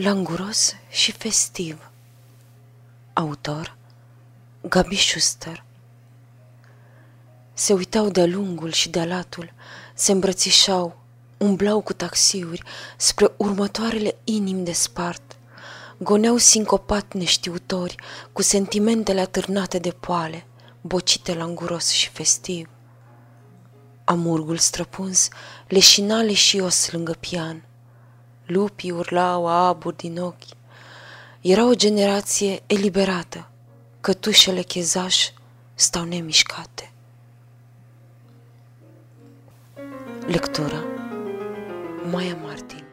Languros și festiv. Autor Gabi Schuster. Se uitau de-a lungul și de-a latul, se îmbrățișau, umblau cu taxiuri spre următoarele inimi de spart, goneau sincopat neștiutori cu sentimentele atârnate de poale, bocite languros și festiv. Amurgul străpuns leșina leșios lângă pian, Lupii urlau abur din ochi. Era o generație eliberată, cătușele chezaș stau nemișcate. Lectura Maia Martin